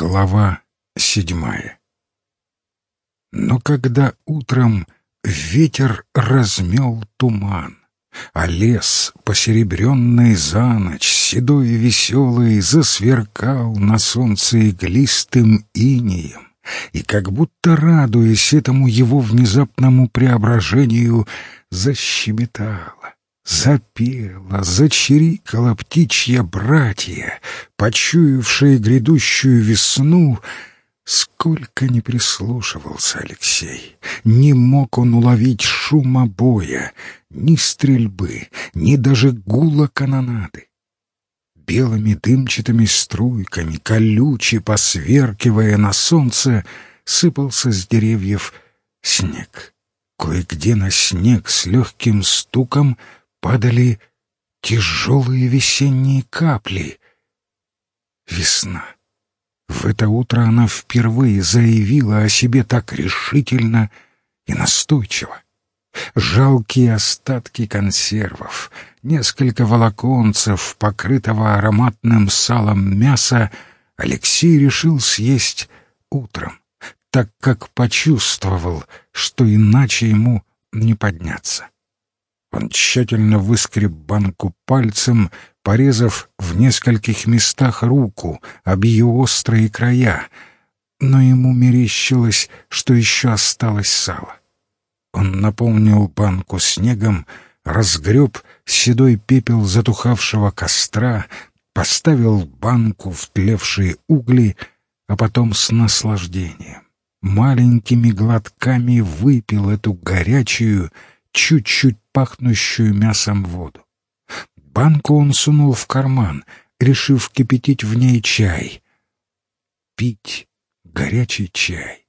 Глава седьмая. Но когда утром ветер размел туман, А лес, посеребренный за ночь, седой и веселый, Засверкал на солнце иглистым инеем, И как будто радуясь этому его внезапному преображению, защебетала Запела, зачирикала птичья братья, почуявшие грядущую весну. Сколько не прислушивался Алексей, не мог он уловить шума боя, ни стрельбы, ни даже гула канонады. Белыми дымчатыми струйками, колюче посверкивая на солнце, сыпался с деревьев снег. Кое-где на снег с легким стуком — падали тяжелые весенние капли. Весна. В это утро она впервые заявила о себе так решительно и настойчиво. Жалкие остатки консервов, несколько волоконцев, покрытого ароматным салом мяса, Алексей решил съесть утром, так как почувствовал, что иначе ему не подняться. Он тщательно выскреб банку пальцем, порезав в нескольких местах руку об ее острые края, но ему мерещилось, что еще осталось сало. Он наполнил банку снегом, разгреб седой пепел затухавшего костра, поставил банку в тлевшие угли, а потом с наслаждением, маленькими глотками выпил эту горячую, чуть-чуть пахнущую мясом воду. Банку он сунул в карман, решив кипятить в ней чай. Пить горячий чай.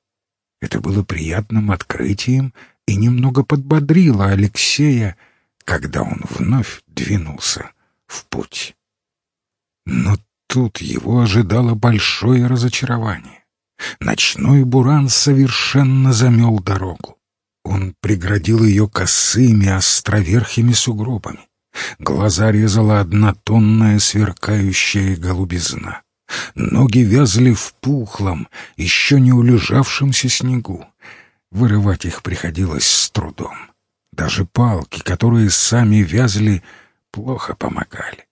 Это было приятным открытием и немного подбодрило Алексея, когда он вновь двинулся в путь. Но тут его ожидало большое разочарование. Ночной буран совершенно замел дорогу. Он преградил ее косыми островерхими сугробами. Глаза резала однотонная сверкающая голубизна. Ноги вязли в пухлом, еще не улежавшемся снегу. Вырывать их приходилось с трудом. Даже палки, которые сами вязли, плохо помогали.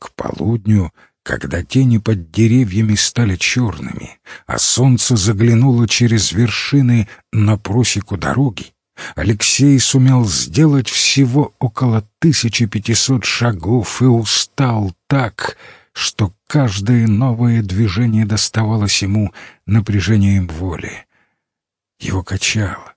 К полудню когда тени под деревьями стали черными, а солнце заглянуло через вершины на просеку дороги, Алексей сумел сделать всего около 1500 шагов и устал так, что каждое новое движение доставалось ему напряжением воли. Его качало,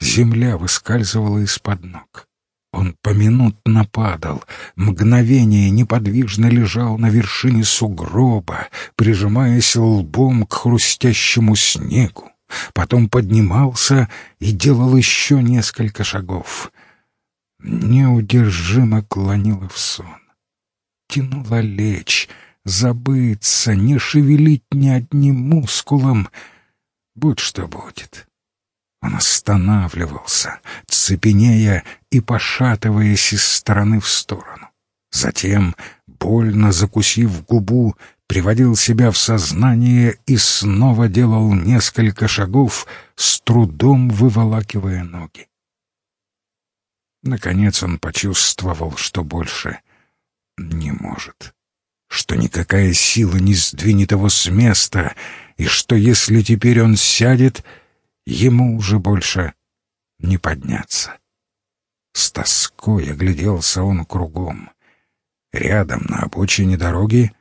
земля выскальзывала из-под ног. Он поминутно падал, мгновение неподвижно лежал на вершине сугроба, прижимаясь лбом к хрустящему снегу. Потом поднимался и делал еще несколько шагов. Неудержимо клонило в сон. Тянуло лечь, забыться, не шевелить ни одним мускулом. Будь что будет. Он останавливался, цепенея и пошатываясь из стороны в сторону. Затем, больно закусив губу, приводил себя в сознание и снова делал несколько шагов, с трудом выволакивая ноги. Наконец он почувствовал, что больше не может, что никакая сила не сдвинет его с места, и что если теперь он сядет — ему уже больше не подняться. С тоской огляделся он кругом. Рядом на обочине дороги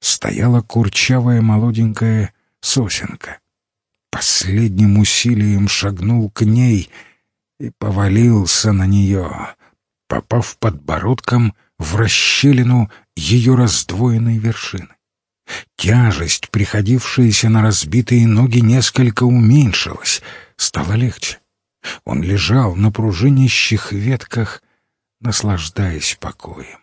стояла курчавая молоденькая сосенка. Последним усилием шагнул к ней и повалился на нее, попав подбородком в расщелину ее раздвоенной вершины. Тяжесть, приходившаяся на разбитые ноги, несколько уменьшилась, стало легче. Он лежал на пружинящих ветках, наслаждаясь покоем.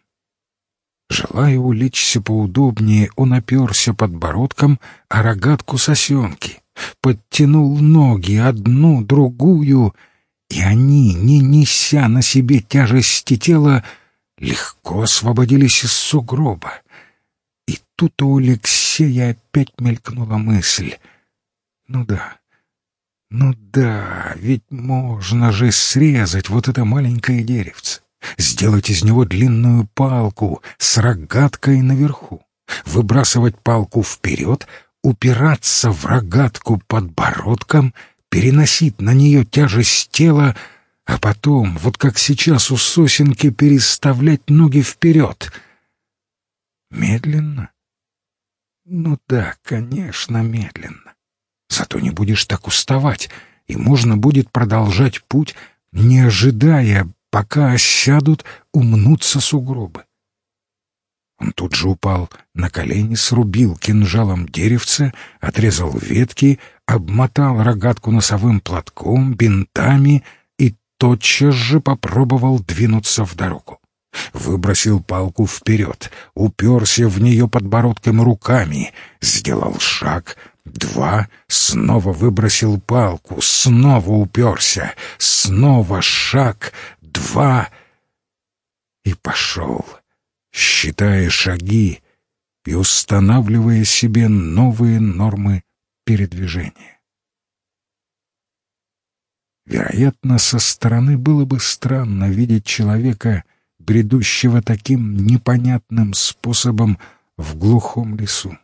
Желая улечься поудобнее, он оперся подбородком о рогатку сосенки, подтянул ноги одну, другую, и они, не неся на себе тяжести тела, легко освободились из сугроба. И тут у Алексея опять мелькнула мысль. Ну да, ну да, ведь можно же срезать вот это маленькое деревце, сделать из него длинную палку с рогаткой наверху, выбрасывать палку вперед, упираться в рогатку подбородком, переносить на нее тяжесть тела, а потом, вот как сейчас у сосенки, переставлять ноги вперед. Медленно? Ну да, конечно, медленно. Зато не будешь так уставать, и можно будет продолжать путь, не ожидая, пока осядут, умнутся сугробы. Он тут же упал на колени, срубил кинжалом деревце, отрезал ветки, обмотал рогатку носовым платком, бинтами и тотчас же попробовал двинуться в дорогу. Выбросил палку вперед, уперся в нее подбородком руками, сделал шаг, два, снова выбросил палку, снова уперся, снова шаг, два. И пошел, считая шаги и устанавливая себе новые нормы передвижения. Вероятно, со стороны было бы странно видеть человека, бредущего таким непонятным способом в глухом лесу,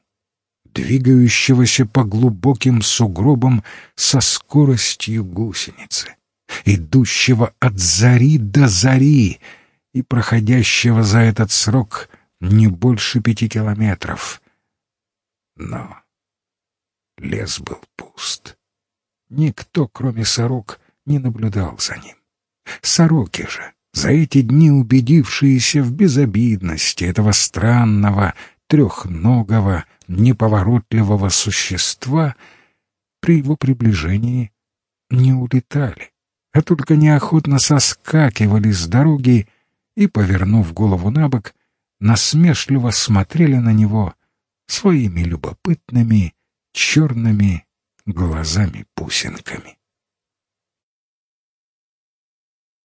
двигающегося по глубоким сугробам со скоростью гусеницы, идущего от зари до зари и проходящего за этот срок не больше пяти километров. Но лес был пуст. Никто, кроме сорок, не наблюдал за ним. Сороки же за эти дни убедившиеся в безобидности этого странного, трехногого, неповоротливого существа, при его приближении не улетали, а только неохотно соскакивали с дороги и, повернув голову на бок, насмешливо смотрели на него своими любопытными черными глазами-пусинками.